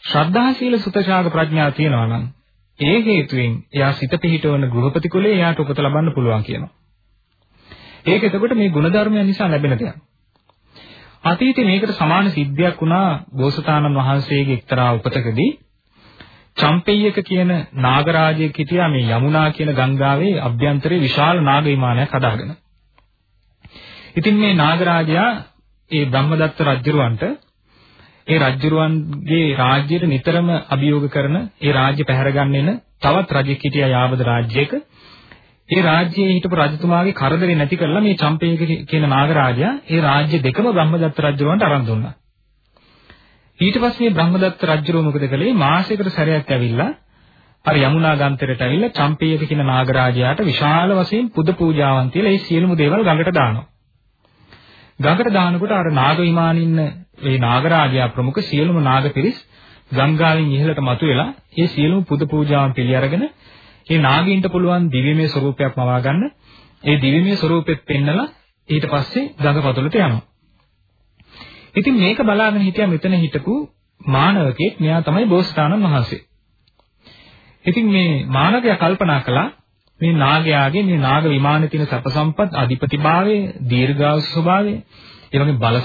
ශ්‍රද්ධා සීල සුතචාග ප්‍රඥා තියෙනවා නම් ඒ හේතුවෙන් එයා සිත පිහිටවන ගෘහපති කුලේ එයාට උපත ලබන්න පුළුවන් කියනවා. ඒක එතකොට මේ ಗುಣධර්මයන් නිසා ලැබෙන දෙයක්. අතීතේ මේකට සමාන සිද්ධියක් වුණා බෝසතාණන් වහන්සේගේ එක්තරා උපතකදී චම්පෙය්‍යක කියන නාගරාජයෙක් හිටියා මේ යමුනා කියන ගංගාවේ අභ්‍යන්තරයේ විශාල නාග විමානයක් හදාගෙන. ඉතින් මේ නාගරාජයා ඒ බ්‍රහ්මදත්ත රජුරවන්ට ඒ රජුරුවන්ගේ රාජ්‍යයට නිතරම අභියෝග කරන ඒ රාජ්‍ය පැහැරගන්න එන තවත් රජෙක් හිටියා යාවද රාජ්‍යයක ඒ රාජ්‍යයේ හිටපු රජතුමාගේ කරදරේ නැති කරලා මේ චම්පේක කියන නාගරාජයා ඒ රාජ්‍ය දෙකම බ්‍රහ්මදත්ත රජුරවන්ට අරන් දුන්නා. ඊට පස්සේ මේ බ්‍රහ්මදත්ත රජුරව මොකද කළේ මාසයකට සැරයක් ඇවිල්ලා අර යමුනා ගන්තරට ඇවිල්ලා චම්පේයක කියන නාගරාජයාට විශාල වශයෙන් පුද පූජාවන් තියලා ඒ සියලුම දේවල් ගඟට දානවා. ගඟට දානකොට අර නාග විමානින්න ඒ නාගරාජයා ප්‍රමුඛ සියලුම නාග පිරිස් ගංගාවෙන් ඉහළට මතුවෙලා ඒ සියලුම පුද පූජාවන් පිළි අරගෙන ඒ නාගින්ට පුළුවන් දිව්‍යමය ස්වરૂපයක් මවා ගන්න ඒ දිව්‍යමය ස්වરૂපෙත් පෙන්නලා ඊට පස්සේ ගඟ පතුලට යනවා. ඉතින් මේක බලාගෙන හිටියා මෙතන හිටපු මානවකෙක් මෙයා තමයි බෝසතාණන් වහන්සේ. ඉතින් මේ මානවයා කල්පනා කළා මේ නාගයාගේ මේ නාග විමානයේ තියෙන සැප සම්පත් අධිපතිභාවය, දීර්ඝායුෂ ස්වභාවය, ඒ වගේ බල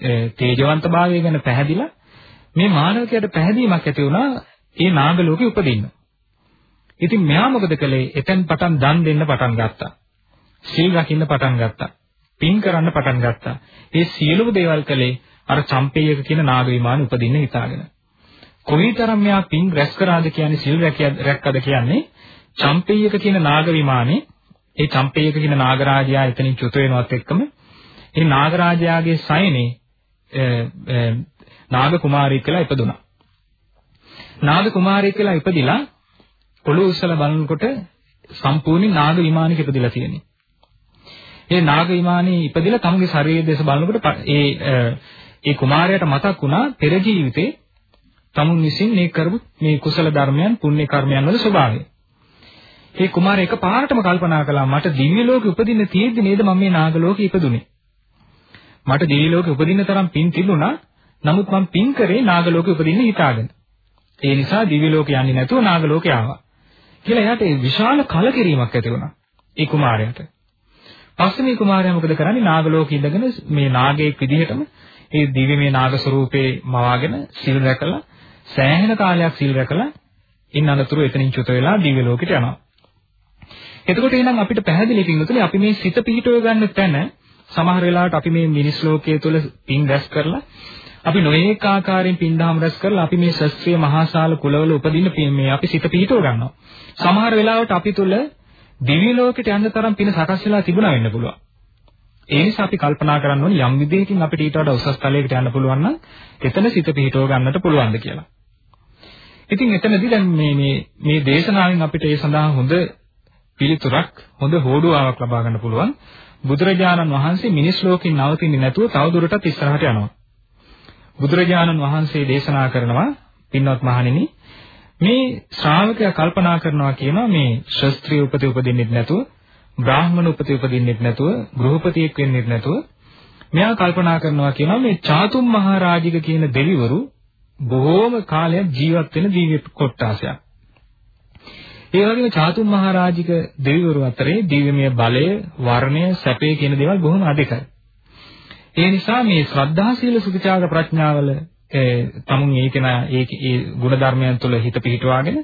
සම්පන්නභාවය, තේජවන්තභාවය ගැන පැහැදිලා මේ මානවකයට පැහැදීමක් ඇති වුණා ඒ නාග ලෝකෙ උපදින්න. ඉතින් මෙයා මොකද කළේ? එතෙන් පටන් දන් දෙන්න පටන් ගත්තා. සීල් රකින්න පටන් ගත්තා. පින් කරන්න පටන් ගත්තා. ඒ සියලුම දේවල් කළේ අර චම්පේයක කියන නාග විමානෙ උපදින්න හිතාගෙන. කොයිතරම් මෙයා පින් රැස් කරාද කියන්නේ සිල් රැක්කද කියන්නේ චම්පේයක කියන නාග විමානේ ඒ චම්පේයක කියන නාගරාජයා එතනින් චුත වෙනවත් එක්කම ඒ නාගරාජයාගේ සයනේ නාග කුමාරියෙක් කියලා ඉපදුනා. නාග කුමාරියෙක් කියලා ඉපදිලා ඔළුව උස්සලා බලනකොට සම්පූර්ණ නාග විමානයක ඉපදිලා තියෙන්නේ. ඒ නාග විමානයේ ඉපදිලා තමුගේ ශරීරය දෙස බලනකොට ඒ ඒ කුමාරයාට මතක් වුණා පෙර ජීවිතේ තමුන් විසින් මේ කරපු මේ කුසල ධර්මයන් පුණ්‍ය කර්මයන් වල ස්වභාවය. ඒ කුමාරයා එකපාරටම කල්පනා කළා මට දිව්‍ය ලෝකෙ උපදින්න තියෙද්දි නේද මම මේ නාග ලෝකෙ ඉපදුනේ. මට දිව්‍ය ලෝකෙ උපදින්න තරම් පින් තිබුණා. නමුත් මම පින් කරේ නාග ලෝකෙ උපදින්න හිතාගෙන. ඒ නිසා දිව්‍ය ලෝකෙ යන්නේ නැතුව නාග ලෝකෙ ආවා. කියලා එයාට විශාල කලකිරීමක් ඇති වුණා. ඒ කුමාරයාට. පස්සේ මේ කුමාරයා මොකද කරන්නේ? නාග ලෝකෙ ඉඳගෙන මේ නාගයෙක් විදිහටම ඒ දිව්‍යමය නාග ස්වරූපේ මවාගෙන සිල් රැකලා සෑහෙන කාලයක් සිල් රැකලා ඉන්න අනතුරු එතනින් චුත වෙලා දිව්‍ය ලෝකෙට යනවා. එතකොට එහෙනම් අපිට පැහැදිලි පින්වතුනි අපි මේ සිත පිහිටව ගන්න තැන සමහර වෙලාවට අපි මේ මිනිස් ලෝකයේ තුල පින් රැස් කරලා අපි නොයේක ආකාරයෙන් පින් දහම් රැස් කරලා අපි මේ ශස්ත්‍රීය මහාසාල කුලවල උපදින්න මේ අපි සිත පිහිටව ගන්නවා. සමහර වෙලාවට අපි තුල දිව්‍ය ලෝකෙට යන්න තරම් පින සකස් වෙලා තිබුණා වෙන්න පුළුවන්. ඒ නිසා අපි කල්පනා කරන්න ඕනේ යම් විදිහකින් අපිට ඊට වඩා උසස් තලයකට යන්න පුළුවන් නම් එතන සිත පිහිටව ගන්නට පුළුවන්ද කියලා. ඉතින් එතනදී දැන් මේ මේ මේ දේශනාවෙන් අපිට ඒ සඳහා හොඳ පිළිතුරක් හොඳ හෝඩුවාවක් ලබා ගන්න පුළුවන්. බුදුරජාණන් වහන්සේ මිනිස් ලෝකෙන් නවතින්නේ නැතුව තවදුරටත් ඉස්සරහට යනවා. බුදුරජාණන් වහන්සේ දේශනා කරනවා පින්වත් මහණෙනි මේ ශ්‍රාවකයා කල්පනා කරනවා කියනවා මේ ශස්ත්‍රීය උපති උපදින්නෙත් නැතුව බ්‍රාහ්මණ උපති උපදින්නෙත් නැතුව ගෘහපතියෙක් වෙන්නෙත් නැතුව මෙයා කල්පනා කරනවා කියනවා මේ චාතුම් මහරජික කියන දෙවිවරු බොහෝම කාලයක් ජීවත් වෙන ජීවිත කොට්ටාසයක්. ඒ වගේම චාතුම් මහරජික දෙවිවරු අතරේ දිව්‍යමය බලය, වර්ණය, සැපේ කියන දේවල් බොහොම අධිකයි. ඒ නිසා මේ ශ්‍රද්ධා සීල සුඛචාග ප්‍රඥාවල තමුන් ඒකන ඒ ඒ ගුණ ධර්මයන් තුළ හිත පිහිටුවාගෙන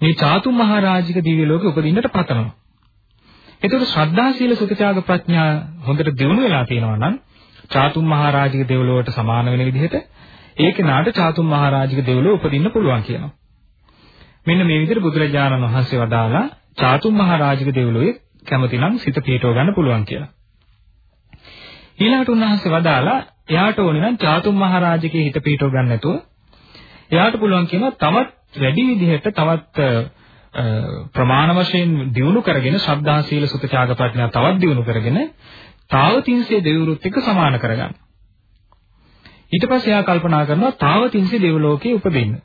මේ චාතුම් මහරජික දිව්‍ය ලෝකෙ උපදින්නට පතනවා. ඒතකොට ශ්‍රද්ධා සීල සුඛචාග ප්‍රඥා හොඳට දියුණු වෙලා තියෙනවා නම් චාතුම් මහරජික දෙව්ලොවට සමාන වෙන විදිහට ඒ කෙනාට චාතුම් මහරජික දෙව්ලොව උපදින්න පුළුවන් කියනවා. මෙන්න මේ විදිහට බුදුරජාණන් වහන්සේ වදාලා චාතුම් මහරජික දෙව්ලොවේ කැමතිනම් සිත පිහිටව ගන්න පුළුවන් කියලා. ඊළඟට උන්වහන්සේ වදාලා එයාට ඕනේ නම් චාතුම් මහරජකේ හිත පිහිටව ගන්න නැතුව එයාට පුළුවන් කියනවා තවත් වැඩි විදිහට තවත් ප්‍රමාණ වශයෙන් දියුණු කරගෙන ශ්‍රද්ධා සීල සුත ත්‍යාග ප්‍රඥා තවත් දියුණු කරගෙන තාවතින්සේ දෙවිවරුත් එක්ක සමාන කරගන්න. ඊට පස්සේ එයා කල්පනා කරනවා තාවතින්සේ දෙවලෝකේ උපදින්න.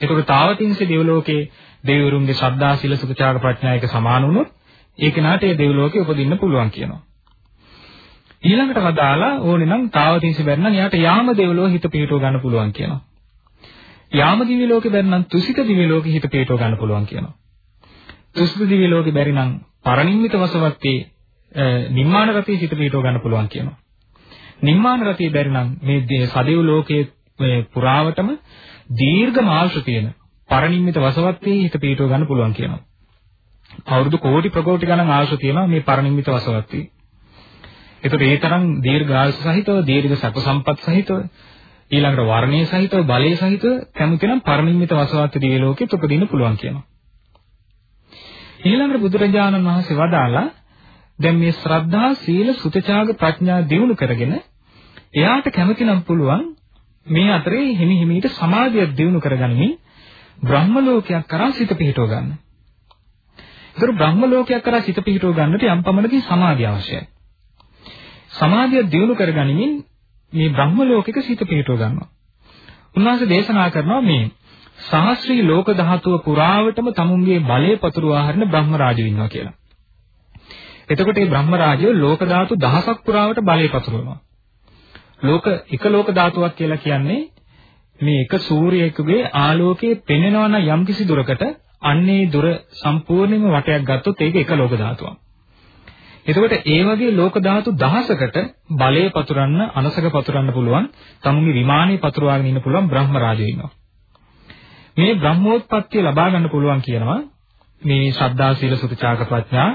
ඒකට තාවතින්සේ දෙවලෝකේ දෙවිවරුන්ගේ ශ්‍රද්ධා සීල සුත ත්‍යාග ප්‍රඥා එක සමාන වුණොත් ඒ කෙනාට ඒ දෙවලෝකේ උපදින්න පුළුවන් කියනවා. ඊළඟට වදාලා ඕනේ නම් තාවතින්සි බැරි නම් එයාට යාම දෙවලෝ හිත පිහිටව ගන්න පුළුවන් කියනවා. යාම දිව්‍ය ලෝකේ බැරි නම් තුසිත දිව්‍ය ලෝකේ හිත පිහිටව ගන්න පුළුවන් කියනවා. තුසිත දිව්‍ය ලෝකේ බැරි නම් පරිනිම්මිත වසවත්තේ නිම්මාන රතේ හිත පිහිටව ගන්න පුළුවන් කියනවා. නිම්මාන රතේ බැරි නම් මේ සදෙව් ලෝකයේ මේ පුරාවටම දීර්ඝ මාංශ තියෙන පරිනිම්මිත වසවත්තේ හිත පිහිටව ගන්න පුළුවන් කියනවා. අවුරුදු කෝටි ප්‍රකෝටි ගණන් ආශ තියෙනවා මේ පරිනිම්මිත වසවත්තේ. ඒතකොට ඒ තරම් දීර්ඝායුෂ සහිතව දීර්ඝ සැප සම්පත් සහිතව ඊළඟට වර්ණයේ සහිතව බලයේ සහිතව කැමතිනම් පරිනිම්මිත වසවත් දිව්‍ය ලෝකෙත් උපදින්න පුළුවන් කියනවා. ඊළඟට බුදුරජාණන් වහන්සේ වදාලා දැන් මේ ශ්‍රද්ධා සීල සුතචාග ප්‍රඥා දියුණු කරගෙන එයාට කැමතිනම් පුළුවන් මේ අතරේ හිමි හිමීට සමාධිය දියුණු කරගනිමින් බ්‍රහ්ම ලෝකයක් කරා සිත පිහිටව ගන්න. ඒතර බ්‍රහ්ම ලෝකයක් කරා සිත පිහිටව ගන්නට යම් පමණකින් සමාධිය අවශ්‍යයි. සමාධිය දියුණු කරගනිමින් මේ බ්‍රහ්ම ලෝකෙක සිත පිහිටව ගන්නවා. උන්වහන්සේ දේශනා කරනවා මේ සහස්‍රී ලෝක ධාතුව පුරාවටම තමුන්ගේ බලය පතුරවා හරින බ්‍රහ්ම රාජය ඉන්නවා කියලා. එතකොට මේ බ්‍රහ්ම රාජය ලෝක ධාතු දහසක් පුරාවට බලය පතුරවනවා. ලෝක එක ලෝක ධාතුවක් කියලා කියන්නේ මේ එක සූර්යයෙකුගේ ආලෝකයේ පෙනෙනවා නම් යම්කිසි දුරකට අන්නේ දුර සම්පූර්ණයෙන්ම වටයක් ගත්තොත් ඒක එක ලෝක ධාතුවක්. එතකොට ඒ වගේ ලෝක ධාතු දහසකට බලය පතුරන්න අනසක පතුරන්න පුළුවන් තමුන්ගේ විමානය පතුරවාගෙන ඉන්න පුළුවන් බ්‍රහ්ම රාජය ඉන්නවා. මේ බ්‍රහ්මෝත්පත්තිය ලබා ගන්න පුළුවන් කියනවා මේ ශ්‍රද්ධා සීල සුතිචාක ප්‍රඥා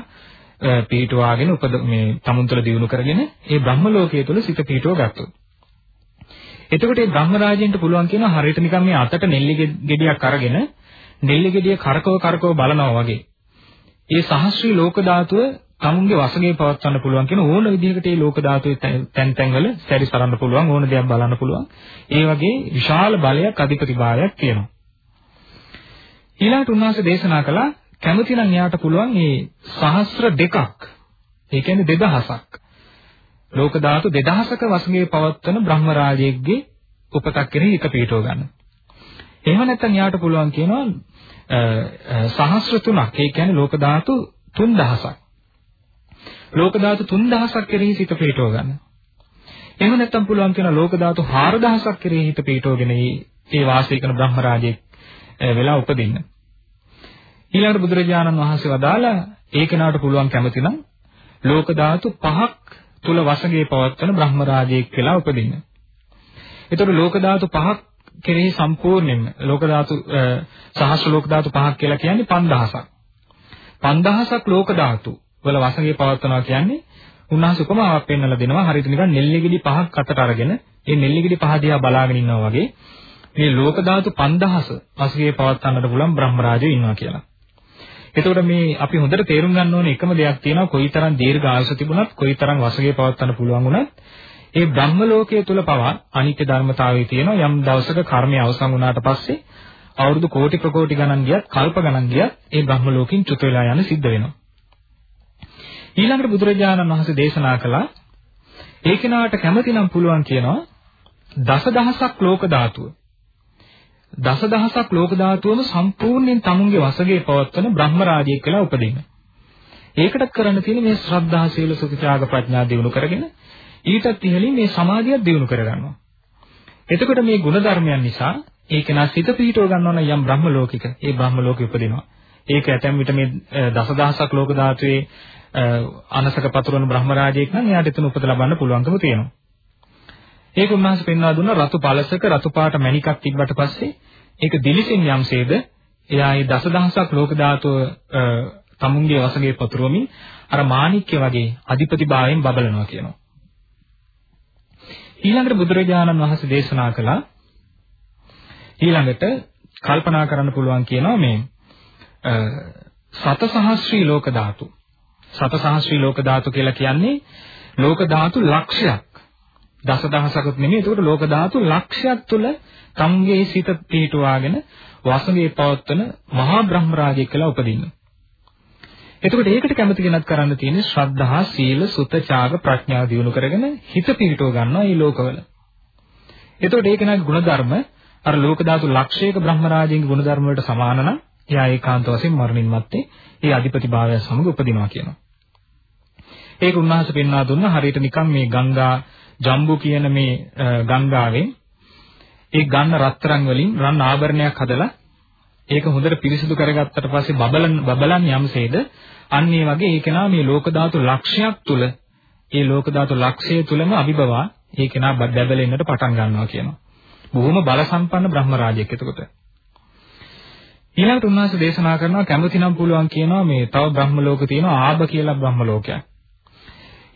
පීඨවාගෙන උපද මේ තමුන් තුළ දිනු කරගෙන ඒ බ්‍රහ්ම ලෝකයේ තුල සිත පීඨව ගත්තොත්. එතකොට මේ බ්‍රහ්ම රාජයෙන්ට පුළුවන් කියනවා හරියට නිකන් මේ අතට නෙල්ලි ගෙඩියක් අරගෙන නෙල්ලි ගෙඩිය කරකව කරකව බලනවා වගේ. ඒ සහස්‍රී ලෝක ධාතුව තමුන්ගේ වශයෙන් පවත්වන්න පුළුවන් කියන ඕන විදිහකට මේ ලෝක ධාතුවේ තැන් තැන්වල සැරිසරන්න පුළුවන් ඕන දෙයක් බලන්න පුළුවන්. ඒ වගේ විශාල බලයක් අධිපතිභාවයක් තියෙනවා. ඊළඟට උන්වහන්සේ දේශනා කළා කැමති නම් එයාට පුළුවන් මේ සහස්‍ර දෙකක් ඒ කියන්නේ 2000ක් ලෝක ධාතු 2000ක වශයෙන් පවත්වන බ්‍රහ්ම රාජයෙක්ගේ උපතක් කෙරෙහි හිත පිටව ගන්න. එහෙම නැත්නම් යාට පුළුවන් කියනවා සහස්‍ර තුනක්. ඒ කියන්නේ ලෝක ධාතු 3000ක්. ලෝක ධාතු 3000ක් කෙරෙහි හිත පිටව ගන්න. එහෙම නැත්නම් පුළුවන් කියනවා ලෝක ධාතු 4000ක් කෙරෙහි හිත පිටවගෙන ඒ වාසය කරන බ්‍රහ්ම රාජයෙක් වෙලා උපදින්න. ඊළඟට බුදුරජාණන් වහන්සේ වදාලා ඒ කෙනාට පුළුවන් කැමති නම් ලෝක ධාතු පහක් තුල වසඟේ පවත්වන බ්‍රහ්ම රාජයෙක් කියලා උපදින්න. ඒතකොට ලෝක ධාතු පහක් කෙරෙහි සම්පූර්ණයෙන්ම ලෝක ධාතු සහස්‍ර ලෝක ධාතු පහක් කියලා කියන්නේ 5000ක්. 5000ක් ලෝක ධාතු වල වසඟේ පවත්වනවා කියන්නේ උන්වහන්සේ උපමාවක් පෙන්වලා දෙනවා හරියට නිකන් නෙල්ලිගිඩි පහක් අතට අරගෙන ඒ නෙල්ලිගිඩි පහ දිහා බලාගෙන ඉන්නවා වගේ මේ ලෝක ධාතු 5000 වසඟේ පවත්වන්නට පුළුවන් බ්‍රහ්ම රාජයෝ ඉන්නවා කියලා. එතකොට මේ අපි හොඳට තේරුම් ගන්න ඕනේ එකම දෙයක් තියෙනවා කොයිතරම් දීර්ඝ ආයුෂ තිබුණත් කොයිතරම් වසගේ පවත්වන්න පුළුවන් වුණත්. ඒ බ්‍රහ්ම ලෝකයේ තුල පවා අනිත්‍ය ධර්මතාවය තියෙනවා. යම් දවසක කර්මය අවසන් වුණාට පස්සේ අවුරුදු කෝටි ප්‍රකෝටි ගණන් ගියත් කල්ප ගණන් ගියත් ඒ බ්‍රහ්ම ලෝකෙන් චුත වෙලා යන සිද්ධ වෙනවා. ඊළඟට බුදුරජාණන් වහන්සේ දේශනා කළා ඒ කෙනාට කැමතිනම් පුළුවන් කියනවා දසදහසක් ලෝක ධාතුව. දසදහසක් ලෝක ධාතුවම සම්පූර්ණයෙන් තමුන්ගේ වශයේ පවත්වන බ්‍රහ්ම රාජයෙක් කියලා උපදින්න. ඒකටත් කරන්න තියෙන මේ ශ්‍රද්ධා සීල සුඛ ත්‍යාග ප්‍රඥා දිනු කරගෙන ඊටත් ඉහළින් මේ සමාධියක් දිනු කරගන්නවා. එතකොට මේ ගුණ ධර්මයන් නිසා ඒක නා සිත පිහිටව ගන්නවා නම් යම් බ්‍රහ්ම ලෝකික ඒ බ්‍රහ්ම ලෝකෙ උපදිනවා. ඒක ඇතැම් විට මේ දසදහසක් ලෝක ධාතුවේ අනසක පතුරවන බ්‍රහ්ම රාජයෙක් නම් එයාට එතන උපත ලබන්න පුළුවන්කම තියෙනවා. ඒක උන්වහන්සේ පෙන්වා දුන්න රතු පළසක රතු පාට මණිකක් තිබ්බට පස්සේ ඒක දිලිසෙන් යම්සේද? එයා ඒ දසදහසක් ලෝක ධාතුව තමුන්ගේ වශයෙන් පතුරවමින් අර මාණික්‍ය වගේ අධිපතිභාවයෙන් බබලනවා කියනවා. ඊළඟට බුදුරජාණන් වහන්සේ දේශනා කළා. ඊළඟට කල්පනා කරන්න පුළුවන් කියනවා මේ සතසහස්‍රී ලෝක ධාතු. සතසහස්‍රී ලෝක ධාතු කියලා කියන්නේ ලෝක ධාතු ලක්ෂයක්. දසදහසකුත් නෙමෙයි. ඒකට ලෝක ධාතු ලක්ෂයක් තුල තමගේ සිත පිහිටුවාගෙන වසඟේ පවත්වන මහා බ්‍රහ්ම රාජය කියලා උපදින්න. එතකොට ඒකට කැමති කෙනෙක් කරන්න තියෙන්නේ ශ්‍රද්ධා, සීල, සුත, ඡාග, ප්‍රඥාව දියුණු කරගෙන හිත පිහිටව ගන්නවා මේ ලෝකවල. එතකොට ඒක නගේ ಗುಣධර්ම අර ලෝක ධාතු ලක්ෂයක බ්‍රහ්ම රාජයන්ගේ ಗುಣධර්ම වලට සමාන නම් එයා ඒකාන්ත වශයෙන් මරණින් මත්තේ ඒ අධිපතිභාවය සමග උපදිනවා කියනවා. ඒක උන්වහන්සේ පෙන්වා දුන්න හරියට නිකන් මේ ගංගා ජම්බු කියන මේ ගංගාවෙන් ඒ ගන්න රත්තරන් වලින් රන් ආභරණයක් හදලා ඒක හොඳට පිරිසිදු කරගත්තට පස්සේ බබලන් බබලන් යම්සේද අන්න ඒ වගේ ඒක නා මේ ලෝක ධාතු ලක්ෂයක් තුල ඒ ලෝක ධාතු ලක්ෂය තුලම අභිබවා ඒක නා බබලෙන්නට පටන් ගන්නවා කියනවා. බොහොම බල සම්පන්න බ්‍රහ්ම රාජයෙක් එතකොට. ඊළඟට උන්වහන්සේ දේශනා කරනවා කැමතිනම් පුළුවන් කියනවා මේ තව බ්‍රහ්ම ලෝක තියෙනවා ආබ කියලා බ්‍රහ්ම ලෝකයක්.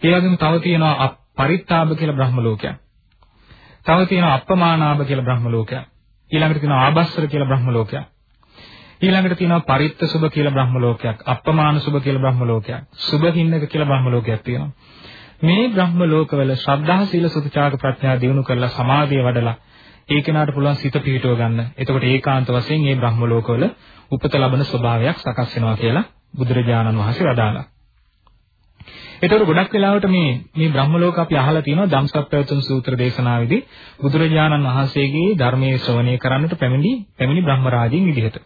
ඒ වගේම තව තියෙනවා පරිත්තාබ කියලා බ්‍රහ්ම ලෝකයක්. තව තියෙනවා අප්පමානාබ කියලා බ්‍රහ්ම ලෝකයක්. ඊළඟට තියෙනවා ආබස්සර කියලා බ්‍රහ්ම ලෝකයක්. ඊළඟට තියෙනවා පරිත්ත සුභ කියලා බ්‍රහ්ම ලෝකයක්. අප්පමාන සුභ කියලා බ්‍රහ්ම ලෝකයක්. සුභහින්නක කියලා බ්‍රහ්ම ලෝකයක් තියෙනවා. මේ බ්‍රහ්ම ලෝකවල ශ්‍රද්ධා සීල සුතිචාක ප්‍රඥා දිනු කරලා සමාධිය වඩලා ඒ කෙනාට පුළුවන් සිත පිහිටව ගන්න. එතකොට ඒකාන්ත වශයෙන් මේ බ්‍රහ්ම ලෝකවල උපත ලබන ස්වභාවයක් සකස් වෙනවා කියලා බුදුරජාණන් වහන්සේ වදාළා. ඒතකොට ගොඩක් වෙලාවට මේ මේ බ්‍රහ්ම ලෝක අපි අහලා තියෙනවා ධම්සප්පවතුන් සූත්‍ර දේශනාවේදී බුදුරජාණන් වහන්සේගේ ධර්මයේ ශ්‍රවණය කරන්නට පැමිණි පැමිණි බ්‍රහ්ම රාජින් විදිහට.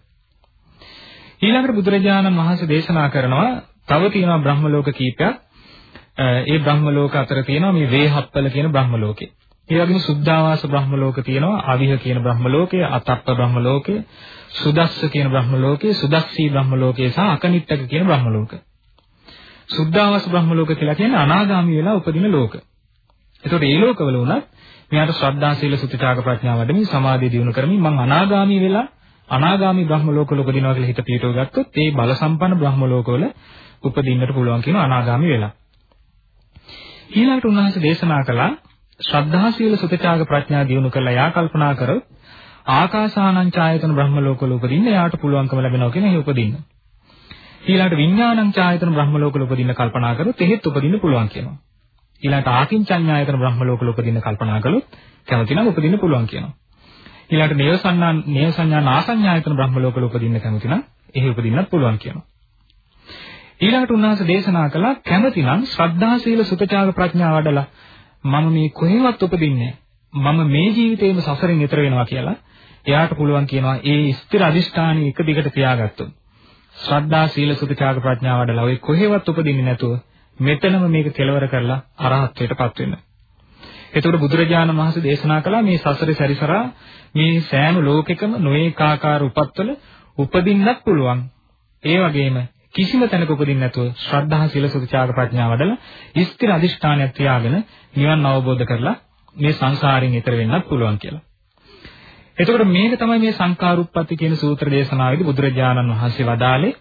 ඊළඟට බුදුරජාණන් වහන්සේ දේශනා කරනවා තව තියෙනවා බ්‍රහ්ම ලෝක කීපයක්. ඒ බ්‍රහ්ම ලෝක අතර තියෙනවා මේ වේහප්පල කියන බ්‍රහ්ම ලෝකේ. ඒ වගේම සුද්ධාවාස බ්‍රහ්ම ලෝක තියෙනවා අවිහ කියන බ්‍රහ්ම ලෝකය, අතප්ප බ්‍රහ්ම ලෝකය, සුදස්ස කියන බ්‍රහ්ම ලෝකය, සුදස්සී බ්‍රහ්ම ලෝකය සහ අකනිට්ටක කියන බ්‍රහ්ම ලෝකය. සුද්ධාවාස බ්‍රහ්ම ලෝක කියලා කියන්නේ අනාගාමී වෙලා උපදින ලෝක. ඒතකොට මේ ලෝකවල උනත් මෙයාට ශ්‍රද්ධා සීල සුතිඨාග ප්‍රඥා වඩමින් සමාධිය දියුණු කරමින් මං අනාගාමී වෙලා අනාගාමී බ්‍රහ්ම ලෝකවල උපදිනවා කියලා හිත පිටව ගත්තොත් ඒ බල සම්පන්න බ්‍රහ්ම ලෝකවල උපදින්නට පුළුවන් කියන අනාගාමී වෙලා. ඊළඟට උන්වහන්සේ දේශනා කළා ශ්‍රද්ධා සීල සුතිඨාග ප්‍රඥා දියුණු කරලා යා කල්පනා කරොත් ආකාසානං ඡායතන බ්‍රහ්ම ලෝකවල උපදින්න යාට පුළුවන්කම ලැබෙනවා කියන ඒ උපදින්න. ඊළඟට විඥානං ඡායතන බ්‍රහ්ම ලෝකවල උපදින්න කල්පනා කරොත් එහෙත් උපදින්න පුළුවන් කියනවා. ඊළඟට ආකින්චඤ්ඤායතන බ්‍රහ්ම ලෝකවල උපදින්න කල්පනා කළොත් කැමති නම් උපදින්න පුළුවන් කියනවා. ඊළඟට නේව සංඥා නේව සංඥා නාසඤ්ඤායතන බ්‍රහ්ම ලෝකවල උපදින්න කැමති නම් එහෙ උපදින්නත් පුළුවන් කියනවා. ඊළඟට උන්වහන්සේ දේශනා කළා කැමතිනම් ශ්‍රද්ධා සීල සුතචාර ප්‍රඥා වඩලා මම මේ කොහෙවත් උපදින්නේ මම මේ ජීවිතේම සසරෙන් ඈතර වෙනවා කියලා එයාට පුළුවන් කියනවා ඒ ස්ථිර අදිෂ්ඨානය එක දිගට තියාගත්තොත් ශ්‍රද්ධා සීල සුතචාර ප්‍රඥා වඩලා ඔය කොහෙවත් උපදින්නේ නැතුව මෙතනම මේක කෙලවර කරලා අරහත්ත්වයටපත් වෙන්න. එතකොට බුදුරජාණන් වහන්සේ දේශනා කළා මේ සසරේ සැරිසරා මේ සෑම ලෝකෙකම නොඒකාකාර උපත්වල උපදින්නත් පුළුවන්. ඒ වගේම කිසිම තැනක උපදින්න නැතුව ශ්‍රද්ධා සීල සුතිචාර ප්‍රඥා වඩලා ස්ථිර අදිෂ්ඨානයක් තියාගෙන නිවන් අවබෝධ කරලා මේ සංසාරයෙන් ඈතර වෙන්නත් පුළුවන් කියලා. එතකොට මේක තමයි මේ සංකාරුප්පත්ති කියන සූත්‍ර දේශනාවේදී බුදුරජාණන් වහන්සේ වදාළේ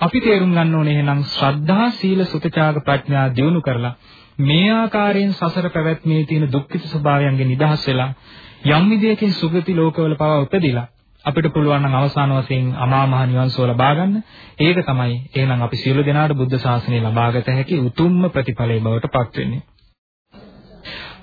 අපි තේරුම් ගන්න ඕනේ එහෙනම් ශ්‍රද්ධා සීල සුතිචාර ප්‍රඥා දියුණු කරලා මේ ආකාරයෙන් සසර පැවැත්මේ තියෙන දුක්ඛිත ස්වභාවයන්ගෙන් නිදහස් වෙලා යම් විදියකින් සුගති ලෝකවල පවා උපදිලා අපිට පුළුවන් නම් අවසාන වශයෙන් අමා මහ නිවන් සුව ලබා ගන්න. ඒක තමයි එහෙනම් අපි සියලු දෙනාට බුද්ධ ශාසනය ලබාගත හැකි උතුම්ම ප්‍රතිඵලය බවට පත් වෙන්නේ.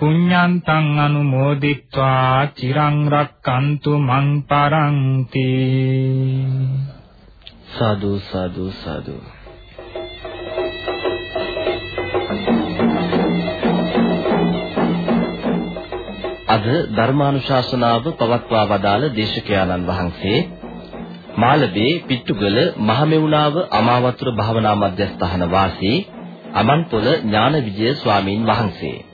පුඤ්ඤන්තං අනුමෝදිත්වා චිරං රක්칸තු මං පරන්ති.
සාදු සාදු සාදු. අද ධර්මානුශාසනාව පවත්වා වදාළ දේශකයාණන් වහන්සේ මාළඹේ පිට්ටුගල මහමෙවුනාව අමාවතුර භාවනා මධ්‍යස්ථාන වාසී අමන්පොළ ඥාන විජය ස්වාමීන් වහන්සේ.